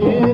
yeah.